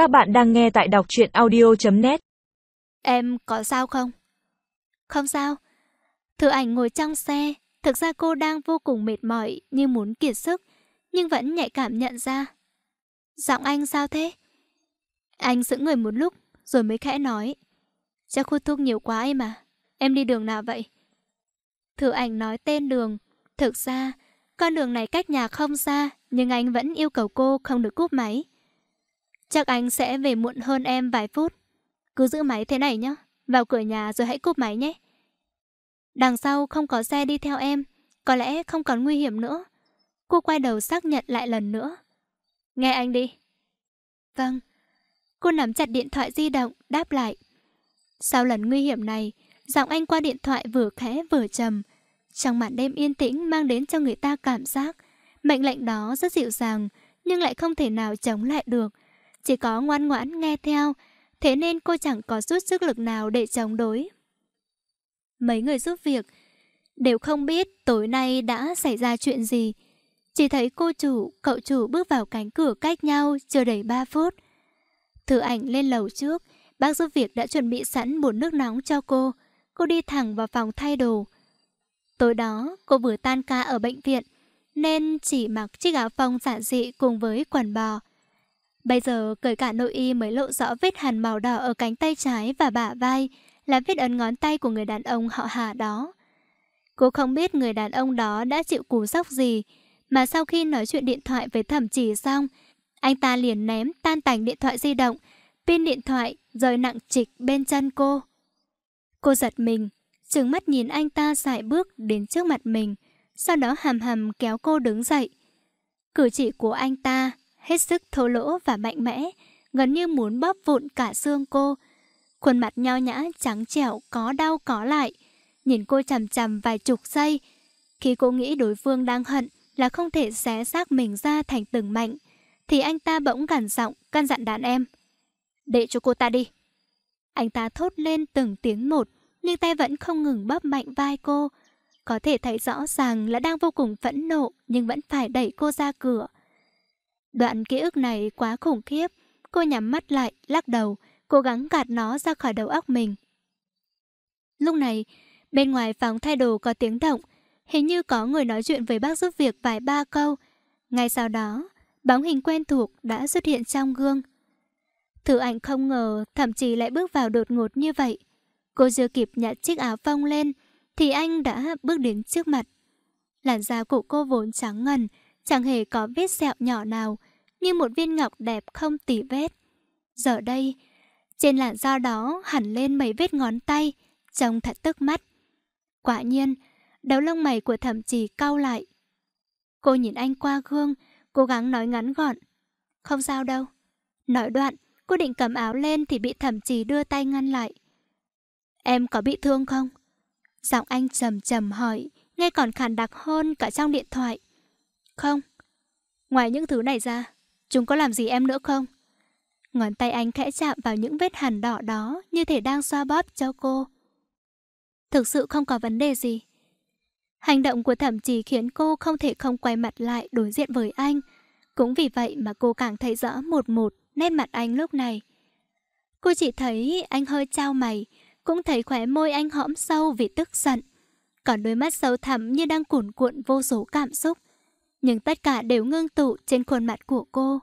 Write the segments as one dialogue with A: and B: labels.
A: Các bạn đang nghe tại đọc chuyện audio.net
B: Em có sao không? Không sao. Thư ảnh ngồi trong xe, thực ra cô đang vô cùng mệt mỏi như muốn kiệt sức, nhưng vẫn nhạy cảm nhận ra. Giọng anh sao thế? Anh giữ người một lúc, rồi mới khẽ nói. Chắc hút thuốc nhiều quá ấy mà. Em đi đường nào vậy? Thư ảnh nói tên đường. Thực ra, con đường này cách nhà không xa, nhưng anh vẫn yêu cầu cô không được cúp máy. Chắc anh sẽ về muộn hơn em vài phút. Cứ giữ máy thế này nhé. Vào cửa nhà rồi hãy cúp máy nhé. Đằng sau không có xe đi theo em. Có lẽ không còn nguy hiểm nữa. Cô quay đầu xác nhận lại lần nữa. Nghe anh đi. Vâng. Cô nắm chặt điện thoại di động, đáp lại. Sau lần nguy hiểm này, giọng anh qua điện thoại vừa khẽ vừa trầm. Trong màn đêm yên tĩnh mang đến cho người ta cảm giác mệnh lệnh đó rất dịu dàng, nhưng lại không thể nào chống lại được. Chỉ có ngoan ngoãn nghe theo, thế nên cô chẳng có chút sức lực nào để chống đối. Mấy người giúp việc đều không biết tối nay đã xảy ra chuyện gì. Chỉ thấy cô chủ, cậu chủ bước vào cánh cửa cách nhau chưa đầy 3 phút. Thử ảnh lên lầu trước, bác giúp việc đã chuẩn bị sẵn bồn nước nóng cho cô. Cô đi thẳng vào phòng thay đồ. Tối đó, cô vừa tan ca ở bệnh viện, nên chỉ mặc chiếc áo phông giản dị cùng với quần bò. Bây giờ cởi cả nội y mới lộ rõ vết hằn màu đỏ ở cánh tay trái và bả vai, là vết ấn ngón tay của người đàn ông họ Hà đó. Cô không biết người đàn ông đó đã chịu cú sốc gì, mà sau khi nói chuyện điện thoại với thẩm chỉ xong, anh ta liền ném tan tành điện thoại di động, pin điện thoại rơi nặng trịch bên chân cô. Cô giật mình, trừng mắt nhìn anh ta sải bước đến trước mặt mình, sau đó hầm hầm kéo cô đứng dậy. Cử chỉ của anh ta hết sức thô lỗ và mạnh mẽ, gần như muốn bóp vụn cả xương cô. Khuôn mặt nho nhã, trắng trẻo, có đau có lại. Nhìn cô chằm chằm vài chục giây. Khi cô nghĩ đối phương đang hận là không thể xé xác mình ra thành từng mảnh, thì anh ta bỗng gằn giọng, căn dặn đàn em. Để cho cô ta đi. Anh ta thốt lên từng tiếng một, nhưng tay vẫn không ngừng bóp mạnh vai cô. Có thể thấy rõ ràng là đang vô cùng phẫn nộ, nhưng vẫn phải đẩy cô ra cửa. Đoạn ký ức này quá khủng khiếp. Cô nhắm mắt lại, lắc đầu, cố gắng gạt nó ra khỏi đầu óc mình. Lúc này, bên ngoài phòng thay đồ có tiếng động. Hình như có người nói chuyện với bác giúp việc vài ba câu. Ngay sau đó, bóng hình quen thuộc đã xuất hiện trong gương. Thử ảnh không ngờ thậm chí lại bước vào đột ngột như vậy. Cô chưa kịp nhặt chiếc áo phông lên, thì anh đã bước đến trước mặt. Làn da của cô vốn trắng ngần, chẳng hề có vết sẹo nhỏ nào, như một viên ngọc đẹp không tỉ vết. Giờ đây, trên làn da đó hẳn lên mấy vết ngón tay, trông thật tức mắt. Quả nhiên, đầu lông mày của thẩm trì cau lại. Cô nhìn anh qua gương, cố gắng nói ngắn gọn. Không sao đâu. Nói đoạn, cô định cầm áo lên thì bị thẩm trì đưa tay ngăn lại. Em có bị thương không? Giọng anh trầm trầm hỏi, nghe còn khàn đặc hơn cả trong điện thoại. Không. Ngoài những thứ này ra, chúng có làm gì em nữa không? Ngón tay anh khẽ chạm vào những vết hằn đỏ đó như thể đang xoa bóp cho cô. Thực sự không có vấn đề gì. Hành động của thẩm trì khiến cô không thể không quay mặt lại đối diện với anh. Cũng vì vậy mà cô càng thấy rõ một một nét mặt anh lúc này. Cô chỉ thấy anh hơi trao mày, cũng thấy khóe môi anh hõm sâu vì tức giận. Còn đôi mắt sâu thẳm như đang cuộn cuộn vô số cảm xúc nhưng tất cả đều ngưng tụ trên khuôn mặt của cô.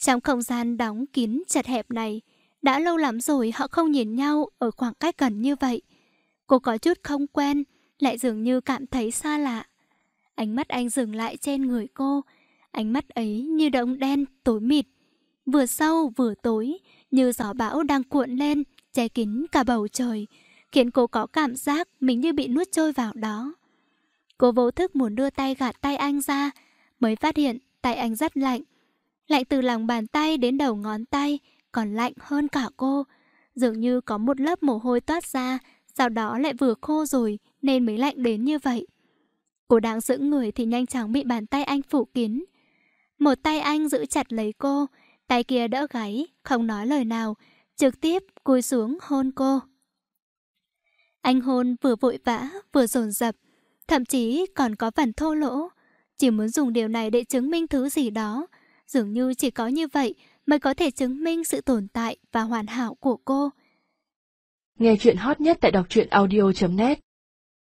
B: Trong không gian đóng kín chật hẹp này, đã lâu lắm rồi họ không nhìn nhau ở khoảng cách gần như vậy. Cô có chút không quen, lại dường như cảm thấy xa lạ. Ánh mắt anh dừng lại trên người cô, ánh mắt ấy như đống đen tối mịt, vừa sâu vừa tối, như gió bão đang cuộn lên, che kín cả bầu trời, khiến cô có cảm giác mình như bị nuốt trôi vào đó. Cô vô thức muốn đưa tay gạt tay anh ra, mới phát hiện tay anh rất lạnh. Lạnh từ lòng bàn tay đến đầu ngón tay, còn lạnh hơn cả cô. Dường như có một lớp mồ hôi toát ra, sau đó lại vừa khô rồi nên mới lạnh đến như vậy. Cô đang giữ người thì nhanh chóng bị bàn tay anh phủ kín. Một tay anh giữ chặt lấy cô, tay kia đỡ gáy, không nói lời nào, trực tiếp cúi xuống hôn cô. Anh hôn vừa vội vã, vừa dồn dập, thậm chí còn có phần thô lỗ. Chỉ muốn dùng điều này để chứng minh thứ gì đó. Dường như chỉ có như vậy mới có thể chứng minh sự tồn tại và hoàn hảo của cô.
A: Nghe chuyện hot nhất tại đọc truyện audio.net